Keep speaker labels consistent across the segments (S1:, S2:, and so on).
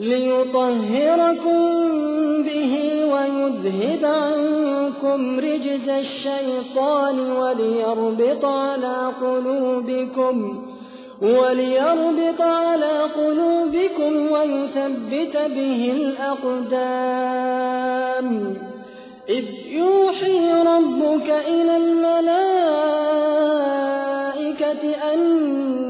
S1: ليطهركم به ويذهب عنكم رجز الشيطان وليربط على قلوبكم وليربط على قلوبكم ويثبت به الأقدام. إذ يوحي ربك إلى الملائكة أني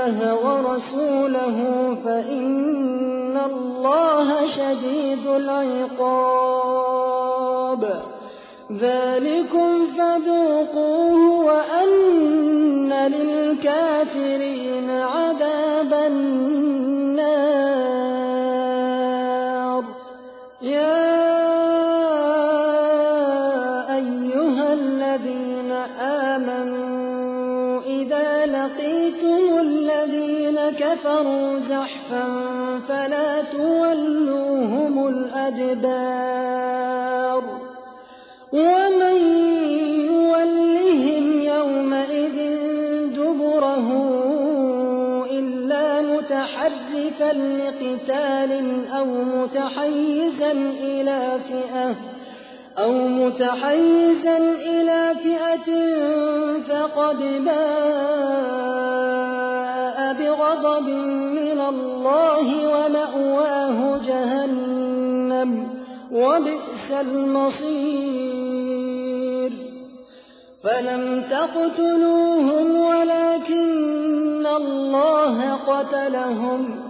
S1: الله ورسوله فإن الله شديد العقاب. ذلكم فذوقوه وأن للكافرين لقتال أو متحيزا إلى فئة أو متحيزا إلى فئة فقد باء بغضب من الله ومأواه جهنم وبئس المصير. فلم تقتلوهم ولكن الله قتلهم.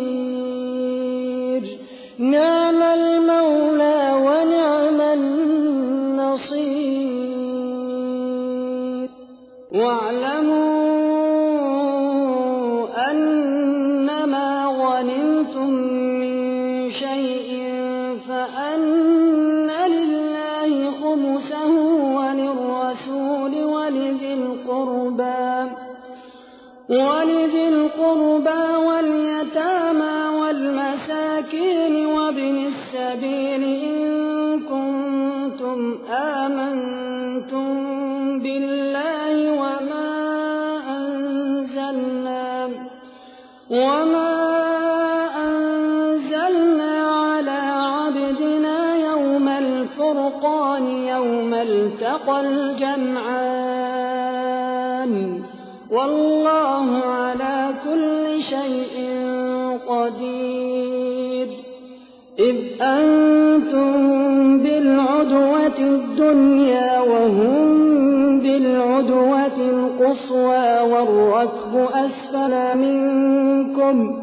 S1: أسفل منكم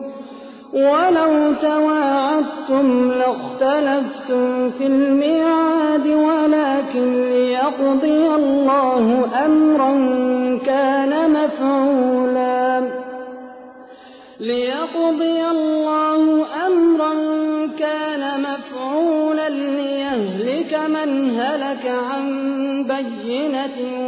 S1: ولو تواعدتم لاختلفتم في الميعاد ولكن ليقضي الله أمرا كان مفعولا. ليقضي الله أمرا كان مفعولا ليهلك من هلك عن بينة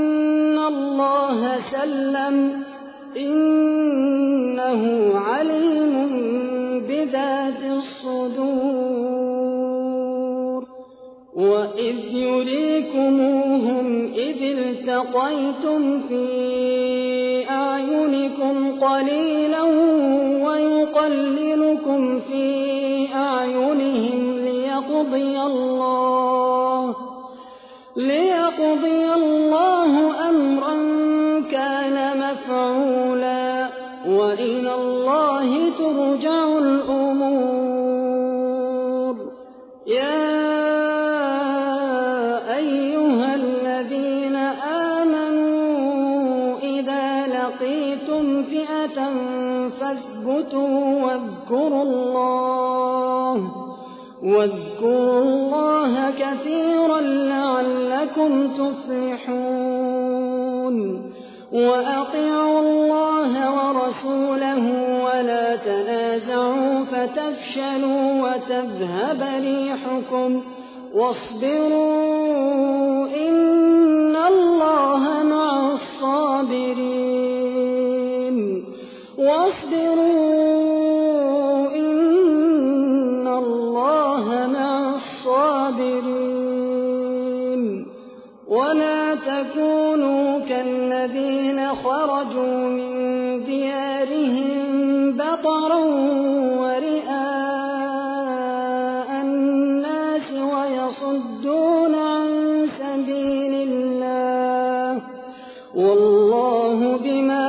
S1: الله سلم إنه عليم بذات الصدور وإذ يريكموهم إذ التقيتم في أعينكم قليلا ويقللكم في أعينهم ليقضي الله ليقضي الله ترجع الأمور. يا أيها الذين آمنوا إذا لقيتم فئة فاثبتوا واذكروا الله واذكروا الله كثيرا لعلكم تفلحون. وأطيعوا الله ورسوله ولا تنازعوا فتفشلوا وتذهب ريحكم واصبروا إن الله مع الصابرين واصبروا ولا تكونوا كالذين خرجوا من ديارهم بطرا ورئاء الناس ويصدون عن سبيل الله والله بما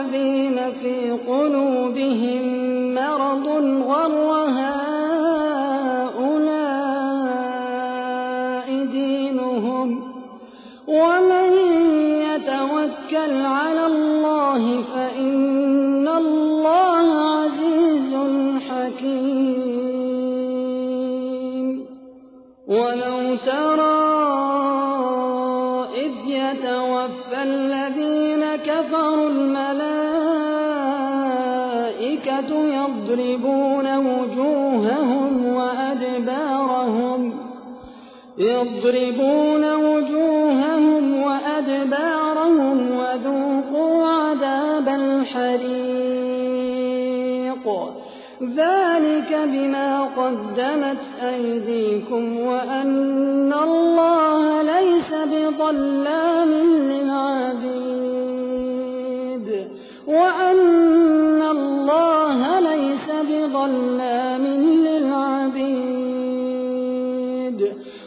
S1: والذين في قلوبهم يضربون وجوههم وأدبارهم وذوقوا عذاب الحريق. ذلك بما قدمت أيديكم وأن الله ليس بظلام للعبيد. وأن الله ليس بظلام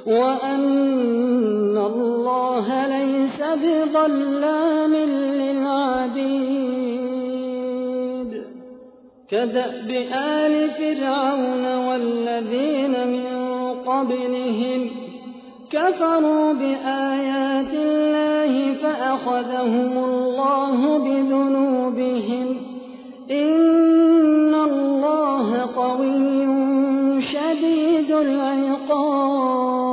S1: وأن الله ليس بظلام للعبيد كدأب آل فرعون والذين من قبلهم كفروا بآيات الله فأخذهم الله بذنوبهم إن الله قوي شديد العقاب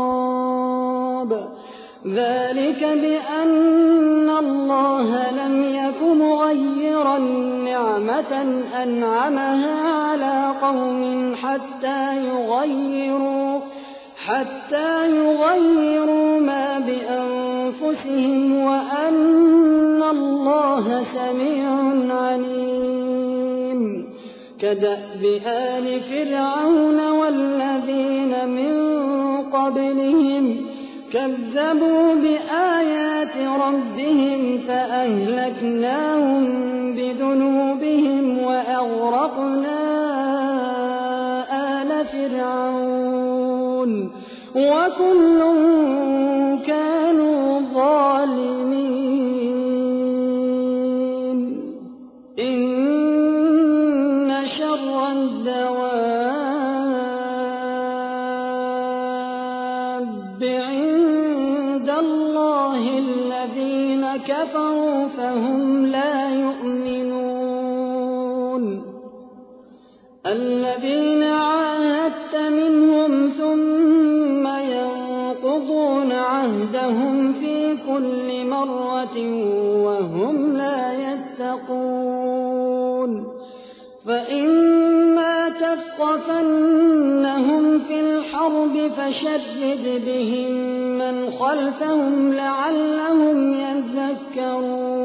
S1: ذلك بأن الله لم يك مغيرا نعمة أنعمها على قوم حتى يغيروا حتى يغيروا ما بأنفسهم وأن الله سميع عليم. كدأب آل فرعون والذين من قبلهم كذبوا بآيات ربهم فأهلكناهم بذنوبهم وأغرقنا آل فرعون. وكل فشرد بهم من خلفهم لعلهم يذكرون.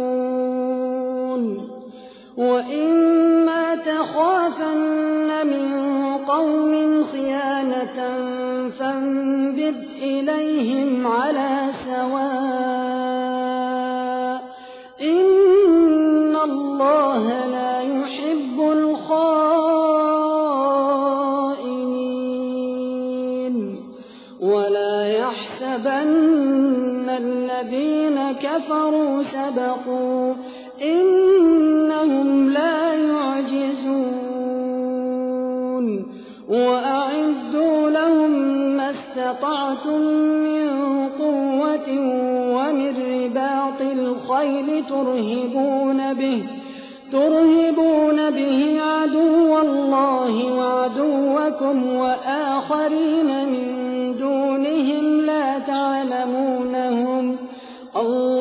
S1: وإما تخافن من قوم خيانة فانبذ إليهم على سواء كفروا سبقوا إنهم لا يعجزون وأعدوا لهم ما استطعتم من قوة ومن رباط الخيل ترهبون به ترهبون به عدو الله وعدوكم وآخرين من دونهم لا تعلمونهم الله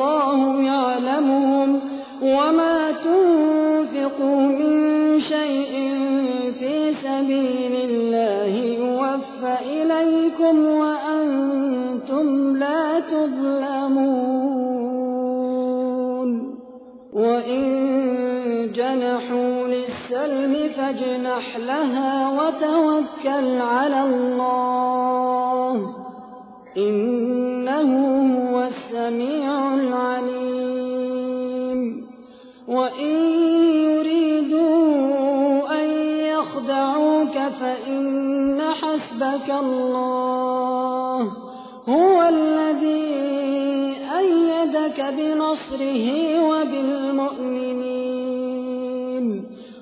S1: فاجنح لها وتوكل على الله. إنه هو السميع العليم. وإن يريدوا أن يخدعوك فإن حسبك الله. هو الذي أيدك بنصره وبالمؤمنين.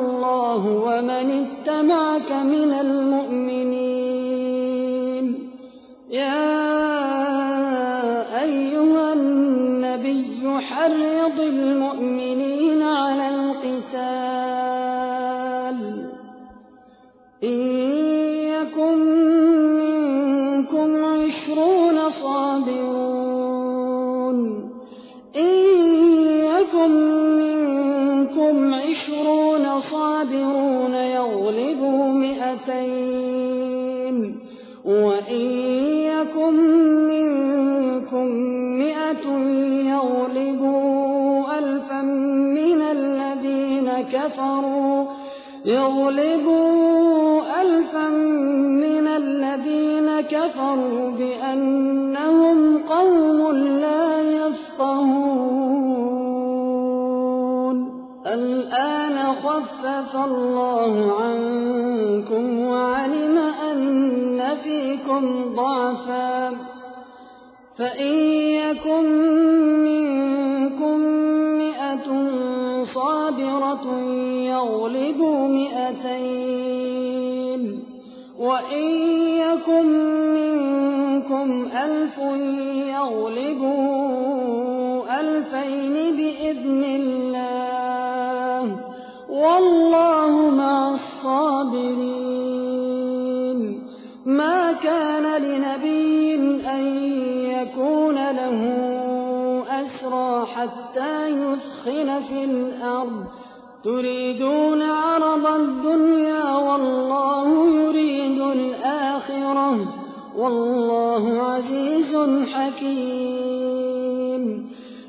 S1: الله ومن اتبعك من المؤمنين يغلبوا ألفا من الذين كفروا بأنهم قوم لا يفقهون الآن خفف الله عنكم وعلم أن فيكم ضعفا فإن أسرى حتى يثخن في الأرض. تريدون عرض الدنيا والله يريد الآخرة. والله عزيز حكيم.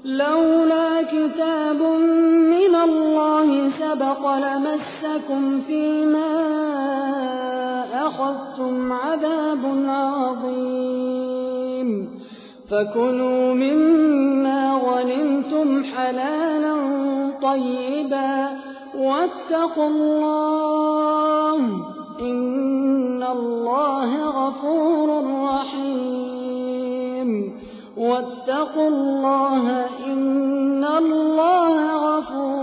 S1: لولا كتاب من الله سبق لمسكم فيما أخذتم عذاب عظيم. فكلوا مما غنمتم حلالا طيبا واتقوا الله إن الله غفور رحيم واتقوا الله إن الله غفور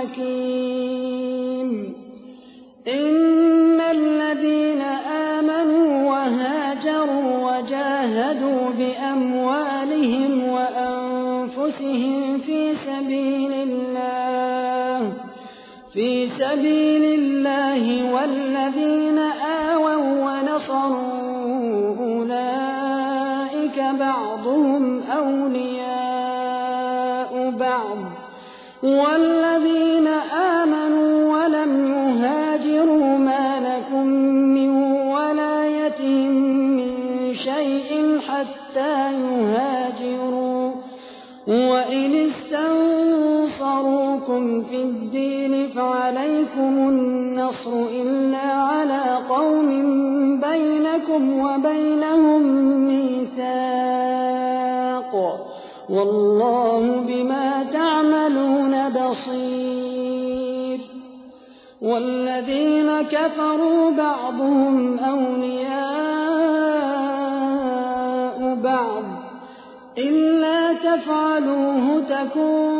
S1: حكيم. إن الذين آمنوا وهاجروا وجاهدوا بأموالهم وأنفسهم في سبيل الله في سبيل النصر إلا على قوم بينكم وبينهم ميثاق والله بما تعملون بصير والذين كفروا بعضهم أولياء بعض إلا تفعلوه تكن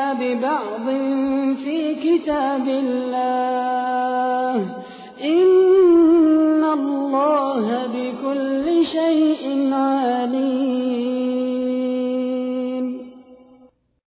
S1: ببعض في كتاب الله.